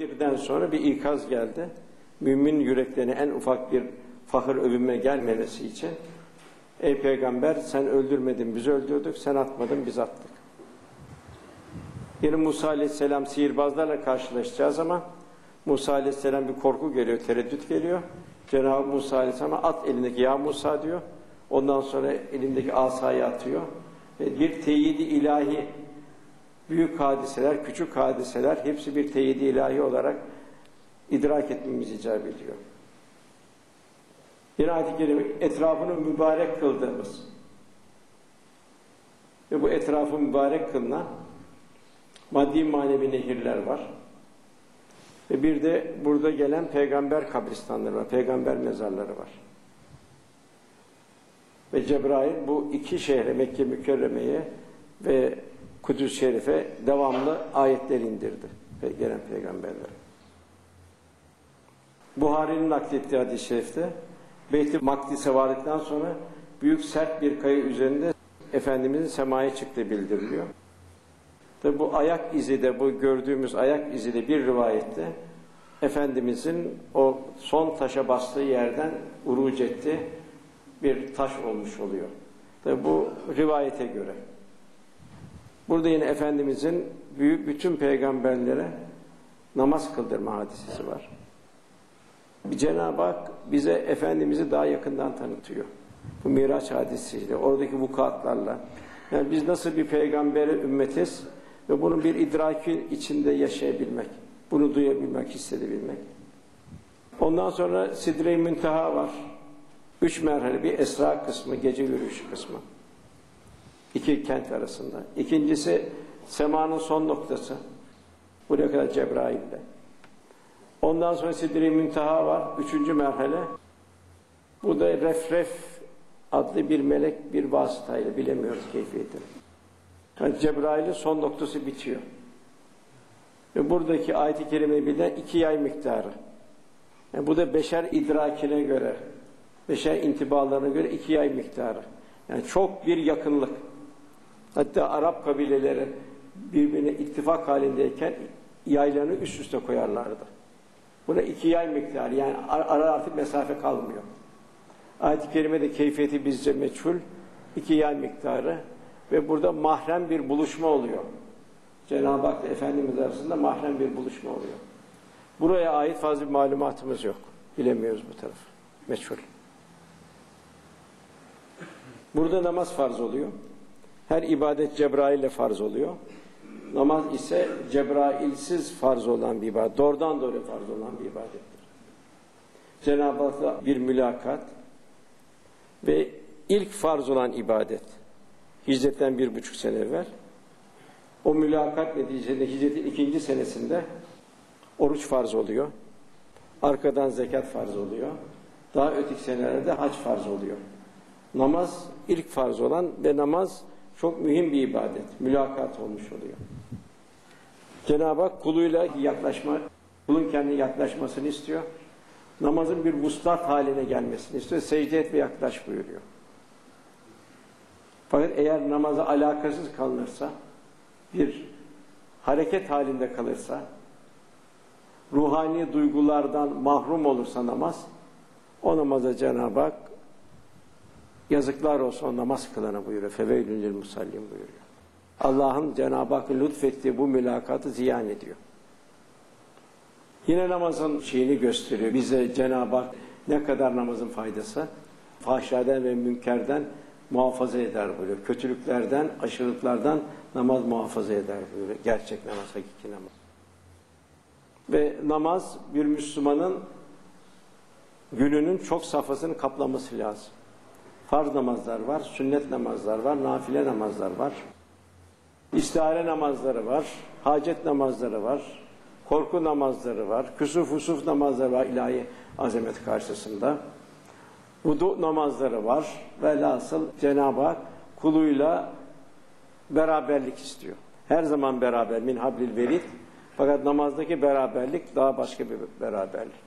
Bedir'den sonra bir ikaz geldi. Mümin yüreklerine en ufak bir fakir övünme gelmemesi için Ey peygamber sen öldürmedin biz öldürdük, sen atmadın biz attık. Yine Musa aleyhisselam sihirbazlarla karşılaşacağız ama Musa aleyhisselam bir korku geliyor, tereddüt geliyor. Cenab-ı Musa aleyhisselam at elindeki ya Musa diyor. Ondan sonra elindeki asayı atıyor. Bir teyidi ilahi büyük hadiseler, küçük hadiseler hepsi bir teyidi ilahi olarak idrak etmemiz icap ediyor. Bir kerime etrafını mübarek kıldığımız ve bu etrafı mübarek kılınan maddi manevi nehirler var. Ve bir de burada gelen peygamber kabristanları var, peygamber mezarları var. Ve Cebrail bu iki şehre, Mekke mükerremeye ve Kudüs Şerif'e devamlı ayetler indirdi. Gelen peygamberler. Buhari'nin naklettiği hadis-i şerifte Beyt-i Makdis'e vardıktan sonra büyük sert bir kaya üzerinde Efendimizin semaya çıktığı bildiriliyor. Tabi bu ayak izi de, bu gördüğümüz ayak izi de bir rivayette Efendimizin o son taşa bastığı yerden uruc etti bir taş olmuş oluyor. Tabi bu rivayete göre. Burada yine Efendimizin büyük bütün peygamberlere namaz kıldırma hadisesi var. Cenab-ı Hak bize Efendimiz'i daha yakından tanıtıyor. Bu Miraç hadisiyle, oradaki vukuatlarla. Yani biz nasıl bir peygambere ümmetiz ve bunun bir idraki içinde yaşayabilmek, bunu duyabilmek, hissedebilmek. Ondan sonra Sidre-i Münteha var. Üç merhale bir esra kısmı, gece yürüyüşü kısmı. İki kent arasında. İkincisi semanın son noktası. Buraya kadar Cebrail'de. Ondan sonra Sidri Münteha var. Üçüncü merhale. Bu da Refref adlı bir melek bir vasıtayla bilemiyoruz keyfiyetini. Yani Cebrail'in son noktası bitiyor. Ve buradaki ayet-i kerimeyi bilen iki yay miktarı. Yani bu da beşer idrakine göre, beşer intibalarına göre iki yay miktarı. Yani çok bir yakınlık. Hatta Arap kabileleri birbirine ittifak halindeyken yaylarını üst üste koyarlardı. Buna iki yay miktarı yani ara artık mesafe kalmıyor. Ayet-i Kerime'de keyfiyeti bizce meçhul. iki yay miktarı ve burada mahrem bir buluşma oluyor. Cenab-ı Hak Efendimiz arasında mahrem bir buluşma oluyor. Buraya ait fazla bir malumatımız yok. Bilemiyoruz bu tarafı. Meçhul. Burada namaz farz oluyor. Her ibadet Cebrail ile farz oluyor. Namaz ise Cebrailsiz farz olan bir ibadet. Doğrudan doğruya farz olan bir ibadettir. Cenab-ı Hak'la bir mülakat ve ilk farz olan ibadet. Hicretten bir buçuk sene evvel. O mülakat neticesinde hicretin ikinci senesinde oruç farz oluyor. Arkadan zekat farz oluyor. Daha öteki senelerde hac farz oluyor. Namaz ilk farz olan ve namaz çok mühim bir ibadet. Mülakat olmuş oluyor. Cenab-ı Hak kuluyla yaklaşma, kulun kendine yaklaşmasını istiyor. Namazın bir vuslat haline gelmesini istiyor. Secde et ve yaklaş buyuruyor. Fakat eğer namaza alakasız kalınırsa, bir hareket halinde kalırsa, ruhani duygulardan mahrum olursa namaz, o namaza Cenab-ı Hak yazıklar olsun o namaz kılana buyuruyor. Feveylün lil musallim buyuruyor. Allah'ın Cenab-ı Hakk'ın lütfettiği bu mülakatı ziyan ediyor. Yine namazın şeyini gösteriyor. Bize Cenab-ı Hak ne kadar namazın faydası? Fahşaden ve münkerden muhafaza eder buyuruyor. Kötülüklerden, aşırılıklardan namaz muhafaza eder buyuruyor. Gerçek namaz, hakiki namaz. Ve namaz bir Müslümanın gününün çok safhasını kaplaması lazım. Farz namazlar var, sünnet namazlar var, nafile namazlar var. İstihare namazları var, hacet namazları var, korku namazları var, küsuf usuf namazları var ilahi azamet karşısında. Vudu namazları var. Velhasıl Cenab-ı Hak kuluyla beraberlik istiyor. Her zaman beraber min hablil verid. Fakat namazdaki beraberlik daha başka bir beraberlik.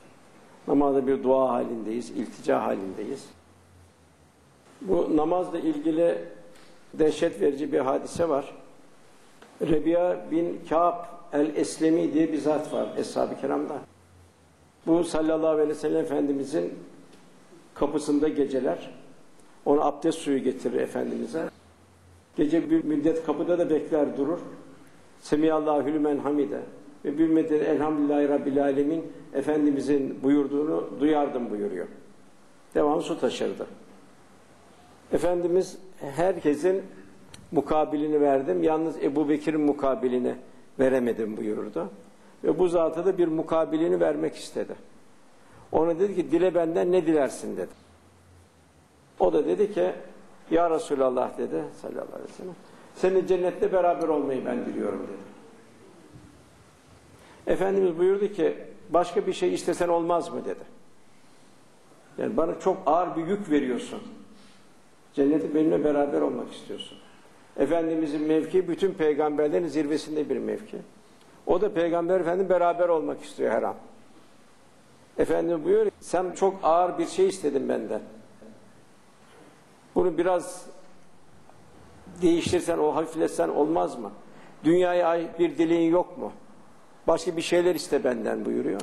Namazda bir dua halindeyiz, iltica halindeyiz. Bu namazla ilgili dehşet verici bir hadise var. Rebiya bin Ka'b el-Eslemi diye bir zat var Eshab-ı Kiram'da. Bu sallallahu aleyhi ve sellem Efendimizin kapısında geceler. Ona abdest suyu getirir Efendimiz'e. Gece bir müddet kapıda da bekler durur. Semiyallahu lümen hamide. Ve bir müddet elhamdülillahi rabbil alemin Efendimizin buyurduğunu duyardım buyuruyor. Devamlı su taşırdı. Efendimiz herkesin mukabilini verdim. Yalnız Ebu Bekir'in mukabilini veremedim buyurdu. Ve bu zata da bir mukabilini vermek istedi. Ona dedi ki dile benden ne dilersin dedi. O da dedi ki ya Resulallah dedi sallallahu aleyhi ve sellem. Senin cennette beraber olmayı ben diliyorum dedi. Efendimiz buyurdu ki başka bir şey istesen olmaz mı dedi. Yani bana çok ağır bir yük veriyorsun. Cennette benimle beraber olmak istiyorsun. Efendimizin mevki bütün peygamberlerin zirvesinde bir mevki. O da peygamber efendim beraber olmak istiyor her an. Efendim buyuruyor sen çok ağır bir şey istedin benden. Bunu biraz değiştirsen, o hafifletsen olmaz mı? Dünyaya ait bir dileğin yok mu? Başka bir şeyler iste benden buyuruyor.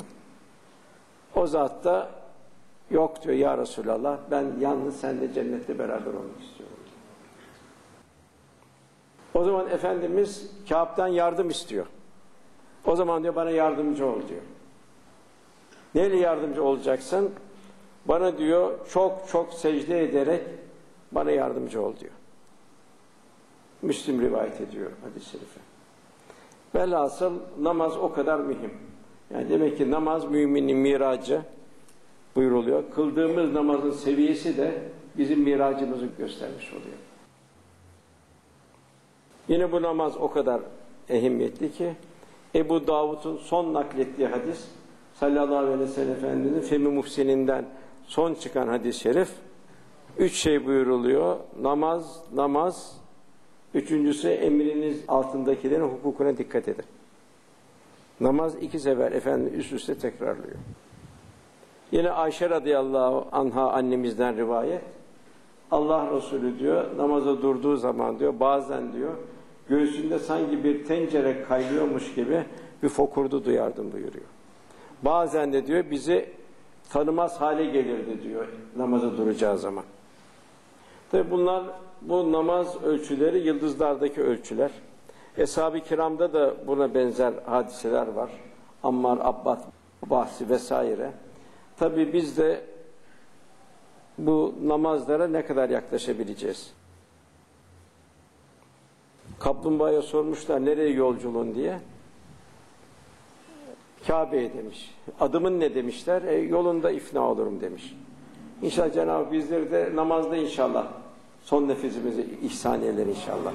O zat da yok diyor ya Resulallah ben yalnız seninle cennette beraber olmak istiyorum. O zaman Efendimiz Kâb'dan yardım istiyor. O zaman diyor bana yardımcı ol diyor. Neyle yardımcı olacaksın? Bana diyor çok çok secde ederek bana yardımcı ol diyor. Müslim rivayet ediyor hadis-i şerife. Velhasıl namaz o kadar mühim. Yani demek ki namaz müminin miracı buyuruluyor. Kıldığımız namazın seviyesi de bizim miracımızı göstermiş oluyor. Yine bu namaz o kadar ehemmiyetli ki Ebu Davud'un son naklettiği hadis sallallahu aleyhi ve sellem Efendimiz'in Femi Muhsin'inden son çıkan hadis-i şerif üç şey buyuruluyor. Namaz, namaz, üçüncüsü emriniz altındakilerin hukukuna dikkat edin. Namaz iki sefer efendim üst üste tekrarlıyor. Yine Ayşe radıyallahu anha annemizden rivayet. Allah Resulü diyor namaza durduğu zaman diyor bazen diyor göğsünde sanki bir tencere kaynıyormuş gibi bir fokurdu duyardım buyuruyor. Bazen de diyor bizi tanımaz hale gelirdi diyor namaza duracağı zaman. Tabi bunlar bu namaz ölçüleri yıldızlardaki ölçüler. Eshab-ı kiramda da buna benzer hadiseler var. Ammar, Abbad bahsi vesaire. Tabi biz de bu namazlara ne kadar yaklaşabileceğiz? Kaplumbağaya sormuşlar nereye yolculuğun diye. Kabe'ye demiş. Adımın ne demişler? E, yolunda ifna olurum demiş. İnşallah Cenab-ı bizleri de namazda inşallah son nefesimizi ihsan eder inşallah.